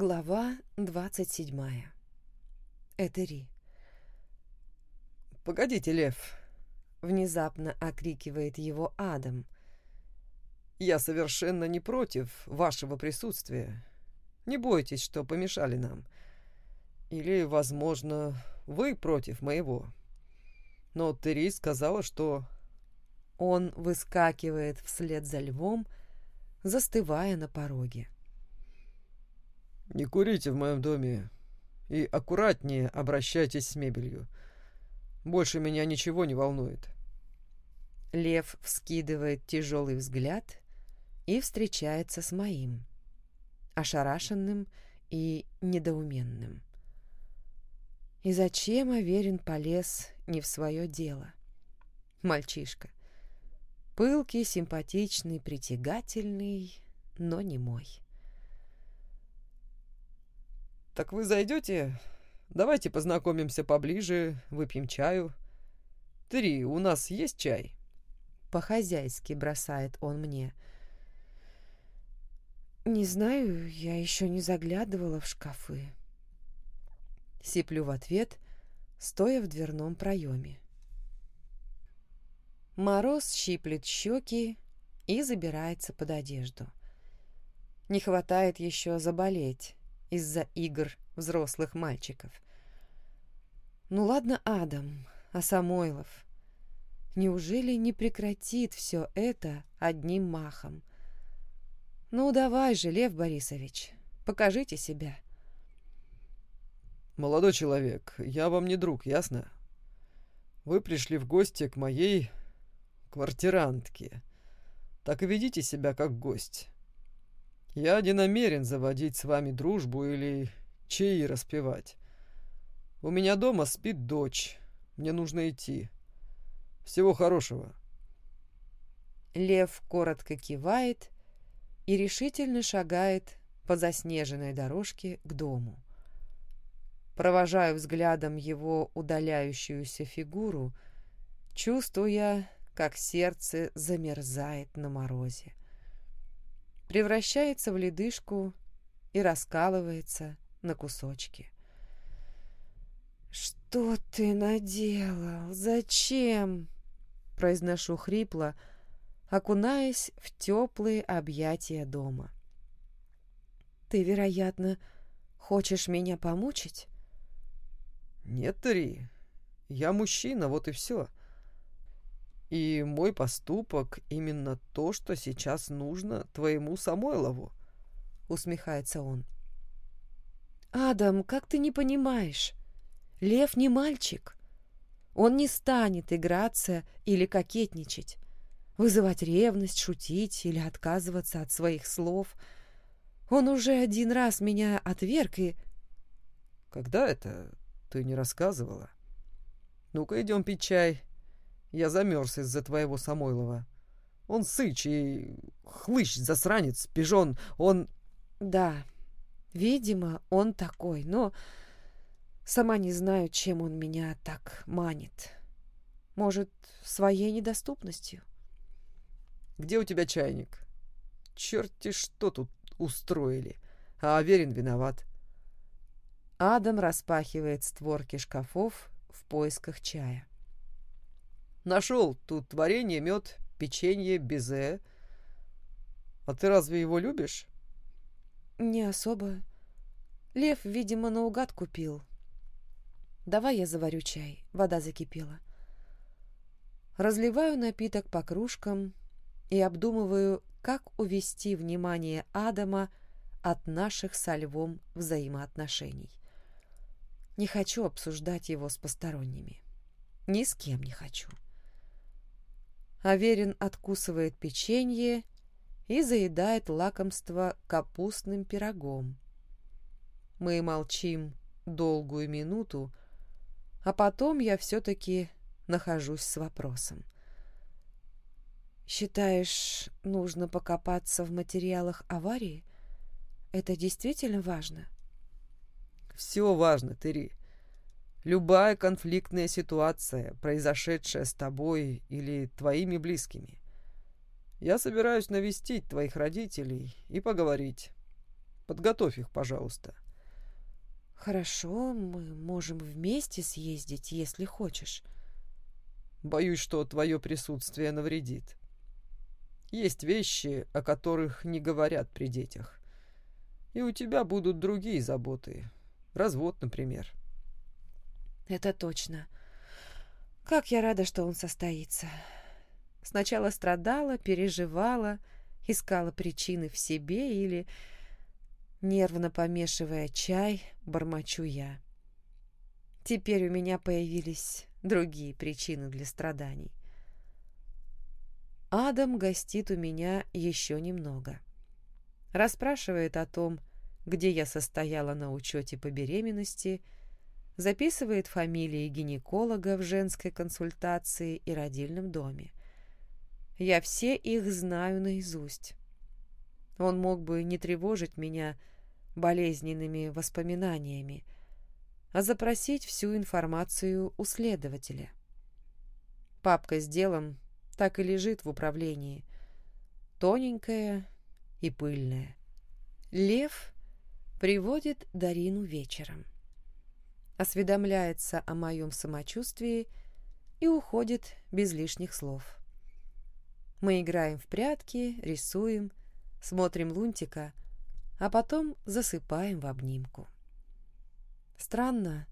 Глава двадцать седьмая. Этери. «Погодите, Лев!» — внезапно окрикивает его Адам. «Я совершенно не против вашего присутствия. Не бойтесь, что помешали нам. Или, возможно, вы против моего. Но Терри сказала, что...» Он выскакивает вслед за львом, застывая на пороге. «Не курите в моем доме и аккуратнее обращайтесь с мебелью. Больше меня ничего не волнует». Лев вскидывает тяжелый взгляд и встречается с моим, ошарашенным и недоуменным. И зачем Аверин полез не в свое дело? Мальчишка. Пылкий, симпатичный, притягательный, но не мой. «Так вы зайдете? Давайте познакомимся поближе, выпьем чаю. Три, у нас есть чай?» По-хозяйски бросает он мне. «Не знаю, я еще не заглядывала в шкафы». Сиплю в ответ, стоя в дверном проеме. Мороз щиплет щеки и забирается под одежду. Не хватает еще заболеть из-за игр взрослых мальчиков. Ну ладно, Адам, а Самойлов? Неужели не прекратит все это одним махом? Ну давай же, Лев Борисович, покажите себя. Молодой человек, я вам не друг, ясно? Вы пришли в гости к моей квартирантки. Так и ведите себя как гость. Я не намерен заводить с вами дружбу или чаи распевать. У меня дома спит дочь. Мне нужно идти. Всего хорошего. Лев коротко кивает и решительно шагает по заснеженной дорожке к дому. Провожаю взглядом его удаляющуюся фигуру, чувствуя, как сердце замерзает на морозе. Превращается в ледышку и раскалывается на кусочки. «Что ты наделал? Зачем?» Произношу хрипло, окунаясь в теплые объятия дома. «Ты, вероятно, хочешь меня помучить?» «Нет, Три, я мужчина, вот и все. И мой поступок именно то, что сейчас нужно твоему Самойлову, усмехается он. Адам, как ты не понимаешь? Лев не мальчик. Он не станет играться или кокетничать, вызывать ревность, шутить или отказываться от своих слов. Он уже один раз меня отверг и... Когда это ты не рассказывала? Ну-ка, идем пить чай. Я замерз из-за твоего Самойлова. Он сыч и хлыщ, засранец, пижон, он... Да, видимо, он такой, но сама не знаю, чем он меня так манит. Может, своей недоступностью? Где у тебя чайник? Черти что тут устроили, а Аверин виноват. Адам распахивает створки шкафов в поисках чая. Нашел тут варенье, мед, печенье, безе. А ты разве его любишь? Не особо. Лев, видимо, наугад купил. Давай я заварю чай. Вода закипела. Разливаю напиток по кружкам и обдумываю, как увести внимание Адама от наших со львом взаимоотношений. Не хочу обсуждать его с посторонними. Ни с кем не хочу. Аверин откусывает печенье и заедает лакомство капустным пирогом. Мы молчим долгую минуту, а потом я все-таки нахожусь с вопросом. «Считаешь, нужно покопаться в материалах аварии? Это действительно важно?» «Все важно, Терри. Любая конфликтная ситуация, произошедшая с тобой или твоими близкими. Я собираюсь навестить твоих родителей и поговорить. Подготовь их, пожалуйста. Хорошо, мы можем вместе съездить, если хочешь. Боюсь, что твое присутствие навредит. Есть вещи, о которых не говорят при детях. И у тебя будут другие заботы. Развод, например. Это точно. Как я рада, что он состоится. Сначала страдала, переживала, искала причины в себе или, нервно помешивая чай, бормочу я. Теперь у меня появились другие причины для страданий. Адам гостит у меня еще немного. Расспрашивает о том, где я состояла на учете по беременности – записывает фамилии гинеколога в женской консультации и родильном доме. Я все их знаю наизусть. Он мог бы не тревожить меня болезненными воспоминаниями, а запросить всю информацию у следователя. Папка с делом так и лежит в управлении, тоненькая и пыльная. Лев приводит Дарину вечером осведомляется о моем самочувствии и уходит без лишних слов. Мы играем в прятки, рисуем, смотрим лунтика, а потом засыпаем в обнимку. Странно,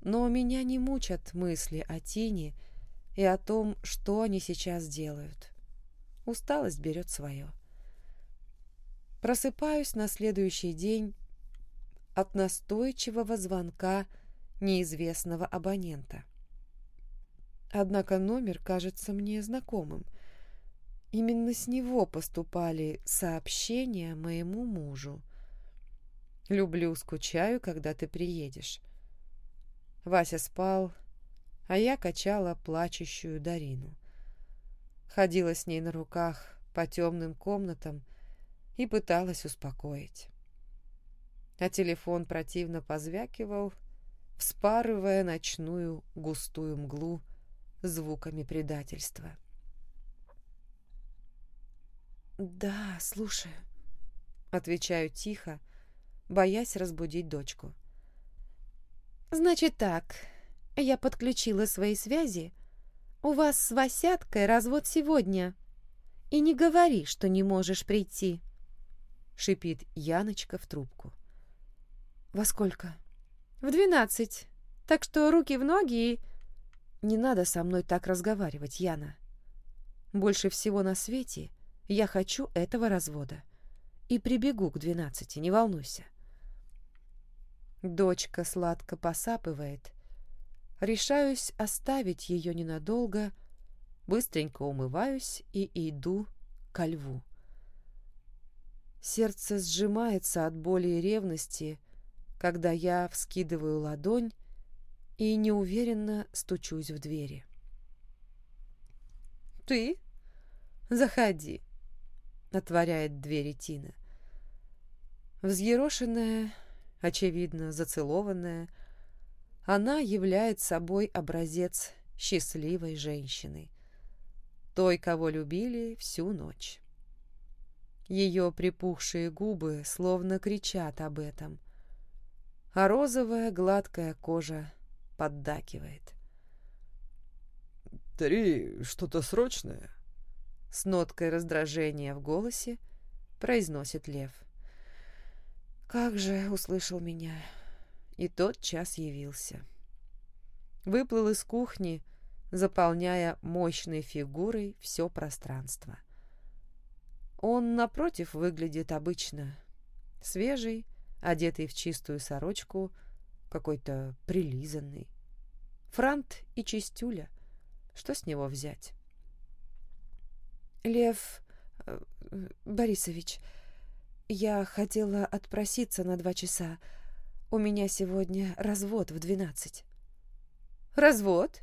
но меня не мучат мысли о Тине и о том, что они сейчас делают. Усталость берет свое. Просыпаюсь на следующий день от настойчивого звонка неизвестного абонента. Однако номер кажется мне знакомым. Именно с него поступали сообщения моему мужу. «Люблю, скучаю, когда ты приедешь». Вася спал, а я качала плачущую Дарину. Ходила с ней на руках по темным комнатам и пыталась успокоить. А телефон противно позвякивал, вспарывая ночную густую мглу звуками предательства. «Да, слушаю», — отвечаю тихо, боясь разбудить дочку. «Значит так, я подключила свои связи. У вас с Васяткой развод сегодня. И не говори, что не можешь прийти», — шипит Яночка в трубку. «Во сколько?» В двенадцать. Так что руки в ноги и... Не надо со мной так разговаривать, Яна. Больше всего на свете я хочу этого развода. И прибегу к двенадцати, не волнуйся. Дочка сладко посапывает. Решаюсь оставить ее ненадолго, быстренько умываюсь и иду ко льву. Сердце сжимается от боли и ревности, когда я вскидываю ладонь и неуверенно стучусь в двери. «Ты? Заходи», — отворяет двери Тина. Взъерошенная, очевидно, зацелованная, она являет собой образец счастливой женщины, той, кого любили всю ночь. Ее припухшие губы словно кричат об этом — а розовая гладкая кожа поддакивает. «Три, что-то срочное?» С ноткой раздражения в голосе произносит Лев. «Как же!» — услышал меня. И тот час явился. Выплыл из кухни, заполняя мощной фигурой все пространство. Он, напротив, выглядит обычно. Свежий, одетый в чистую сорочку, какой-то прилизанный. Франт и чистюля. Что с него взять? Лев э, Борисович, я хотела отпроситься на два часа. У меня сегодня развод в двенадцать. Развод?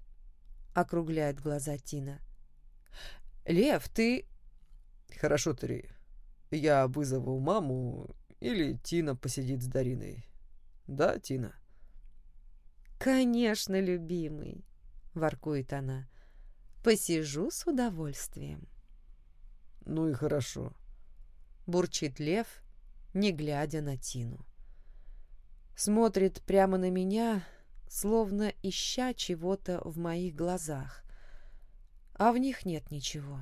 Округляет глаза Тина. Лев, ты... Хорошо, Три. Я вызову маму или Тина посидит с Дариной. Да, Тина?» «Конечно, любимый», — воркует она. «Посижу с удовольствием». «Ну и хорошо», — бурчит лев, не глядя на Тину. Смотрит прямо на меня, словно ища чего-то в моих глазах, а в них нет ничего.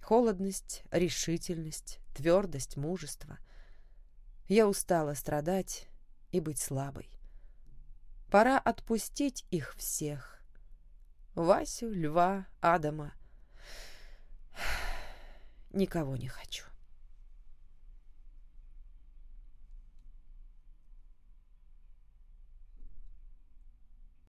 Холодность, решительность, твердость, мужество. Я устала страдать и быть слабой. Пора отпустить их всех. Васю, Льва, Адама. Никого не хочу.